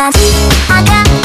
Now I got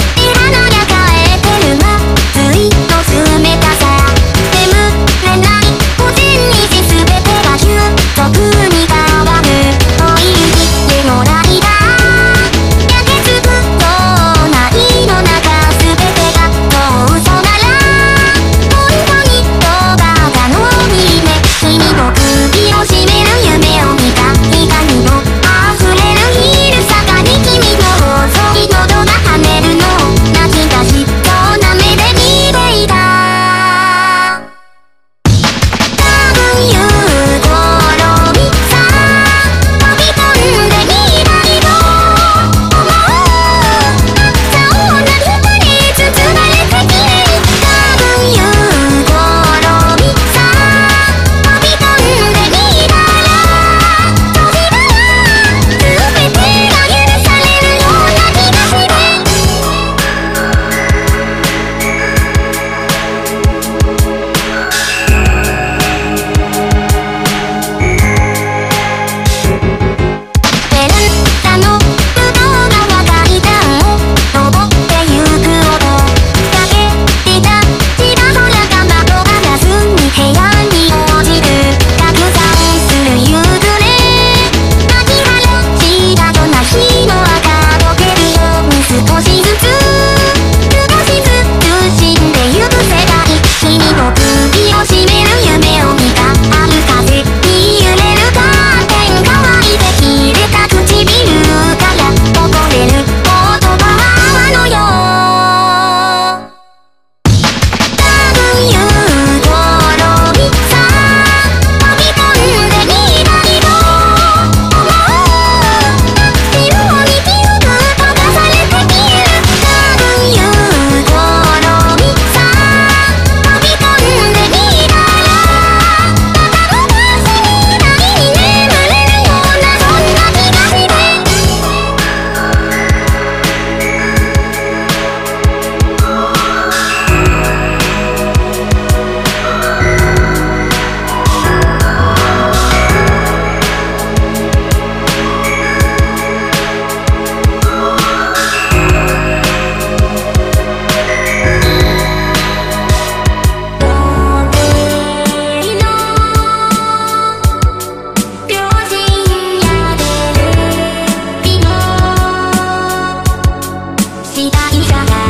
した